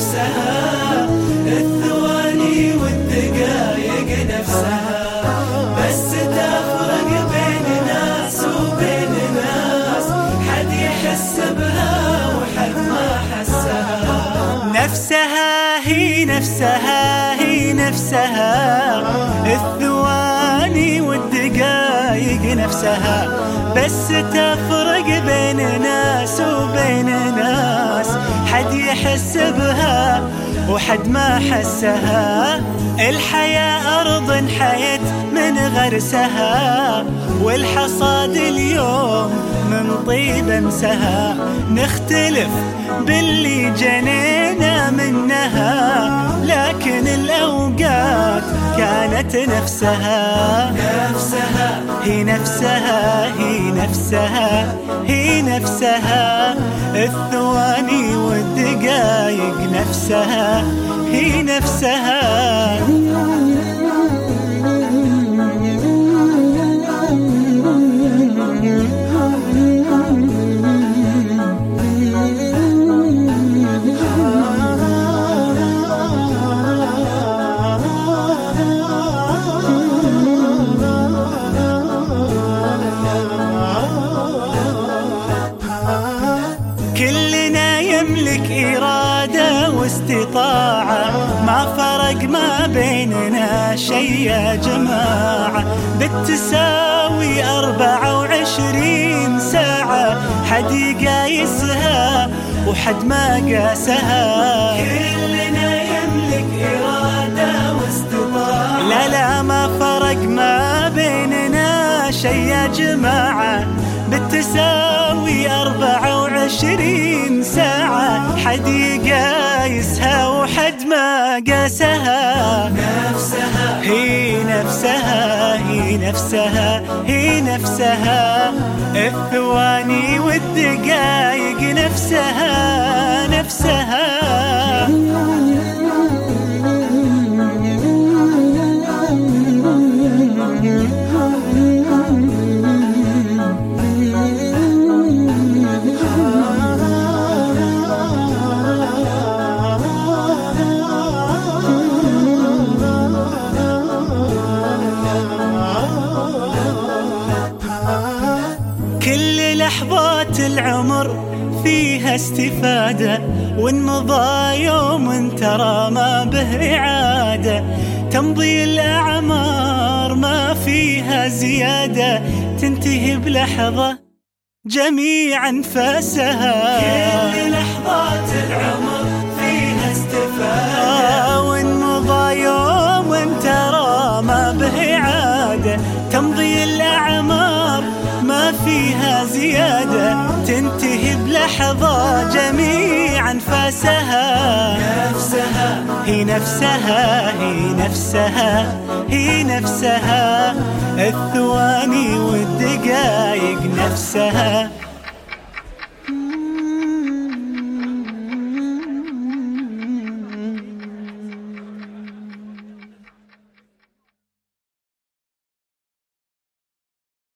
نفسها الثواني والدقايق نفسها. بس تفرق بين ناس وبين ناس حد يحس بها وحد ما حسها. نفسها هي نفسها هي نفسها. الثواني والدقايق نفسها بس تفرق بين ناس وبين ناس. حد يحس بها وحد ما حسها. الحياة أرض حيت من غرسها والحصاد اليوم من طيب أمسها. نختلف باللي جنينا منها لكن الأوقات كانت نفسها. نفسها هي نفسها هي نفسها هي نفسها. الثواني والدقايق نفسها هي نفسها. إرادة واستطاعة. ما فرق ما بيننا شي يا جماعة. بالتساوي أربعة وعشرين ساعة. حد يقايسها وحد ما قاسها. كلنا يملك إرادة واستطاعة. لا لا ما فرق ما بيننا شي يا جماعة. بالتساوي أربعة وعشرين ساعة. حد يقايسها وحد ما قاسها. نفسها. هي نفسها هي نفسها هي نفسها. الثواني والدقايق نفسها نفسها. لحظات العمر فيها استفادة وإن مضى يوم ترى ما به إعادة. تمضي الأعمار ما فيها زيادة تنتهي بلحظة جميع أنفاسها كل لحظات العمر ما فيها زيادة تنتهي بلحظة جميع أنفاسها نفسها. هي نفسها هي نفسها هي نفسها. الثواني والدقايق نفسها.